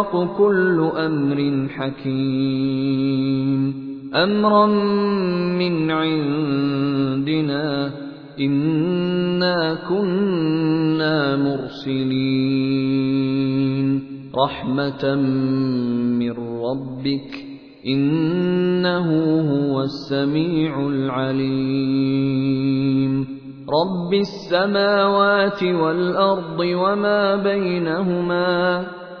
يفرق كل أمر حكيم. أمرا من عندنا إنا كنا مرسلين. رحمة من ربك إنه هو السميع العليم. رب السماوات والأرض وما بينهما.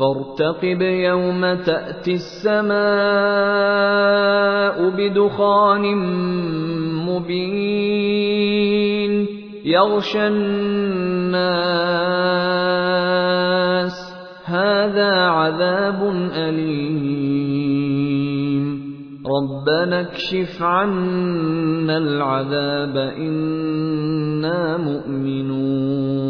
فارتقب يوم تأتي السماء بدخان مبين. يغشى الناس. هذا عذاب أليم. ربنا اكشف عنا العذاب. إنا مؤمنون.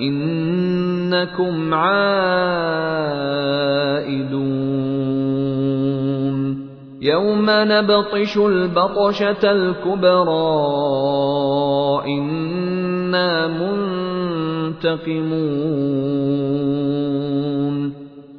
إنكم عائدون. يوم نبطش البطشة الكبرى إنا منتقمون.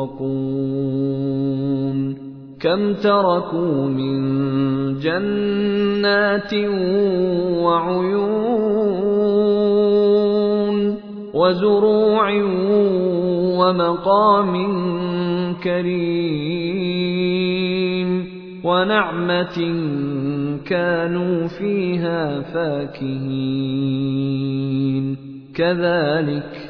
مغرقون كم تركوا من جنات وعيون وزروع ومقام كريم ونعمة كانوا فيها فاكهين. كذلك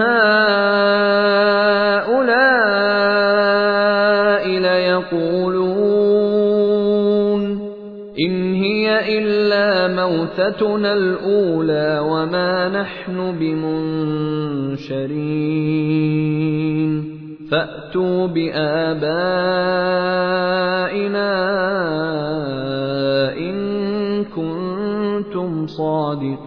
هَٰؤُلَاءِ لَيَقُولُونَ إِنْ هِيَ إِلَّا مَوْتَتُنَا الْأُولَىٰ وَمَا نَحْنُ بِمُنشَرِينَ فَأْتُوا بِآبَائِنَا إِن كُنتُمْ صَادِقِينَ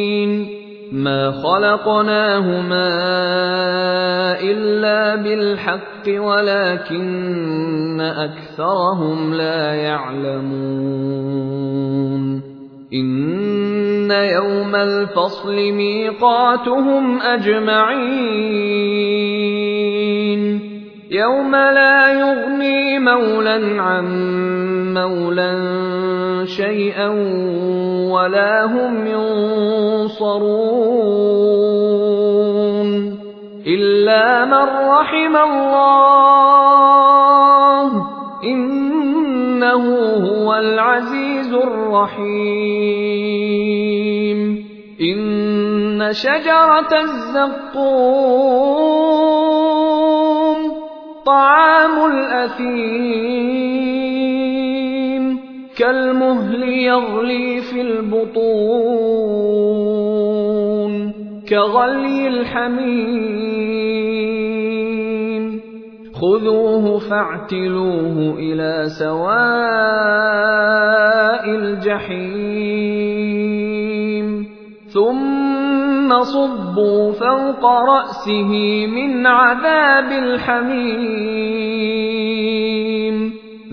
ما خلقناهما إلا بالحق ولكن أكثرهم لا يعلمون إِنَّ يَوْمَ الْفَصْلِ مِيقَاتُهُمْ أَجْمَعِينَ يَوْمَ لَا يُغْنِي مَوْلًى عَن مَّوْلًى شَيْئًا وَلَا هُمْ يُنصَرُونَ إِلَّا مَن رَّحِمَ اللَّهُ إِنَّهُ هُوَ الْعَزِيزُ الرَّحِيمُ. إِنَّ شَجَرَتَ الزَّقُّومِ طَعَامُ الْأَثِيمِ كَالْمُهْلِ يَغْلِي فِي الْبُطُونِ كَغَلْيِ الْحَمِيمِ. خُذُوهُ فَاعْتِلُوهُ إِلَىٰ سَوَاءِ الْجَحِيمِ. ثُمَّ صُبُّوا فَوْقَ رَأْسِهِ مِنْ عَذَابِ الْحَمِيمِ.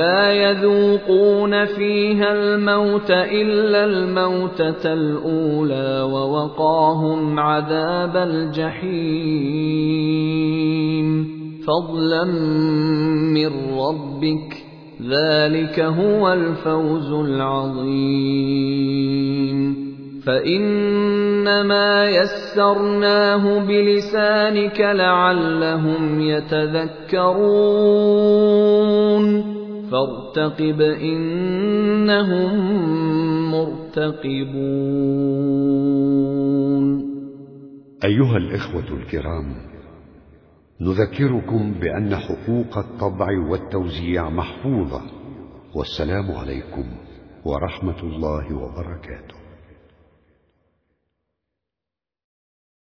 لَا يَذُوقُونَ فِيهَا الْمَوْتَ إِلَّا الْمَوْتَةَ الْأُولَىٰ وَوَقَاهُمْ عَذَابَ الْجَحِيمِ. فَضْلًا مِّن رَّبِّكَ ۚ ذَٰلِكَ هُوَ الْفَوْزُ الْعَظِيمُ. فَإِنَّمَا يَسَّرْنَاهُ بِلِسَانِكَ لَعَلَّهُمْ يَتَذَكَّرُونَ. فَارْتَقِبْ إِنَّهُم مُّرْتَقِبُونَ. أيها الإخوة الكرام نذكركم بأن حقوق الطبع والتوزيع محفوظة والسلام عليكم ورحمة الله وبركاته.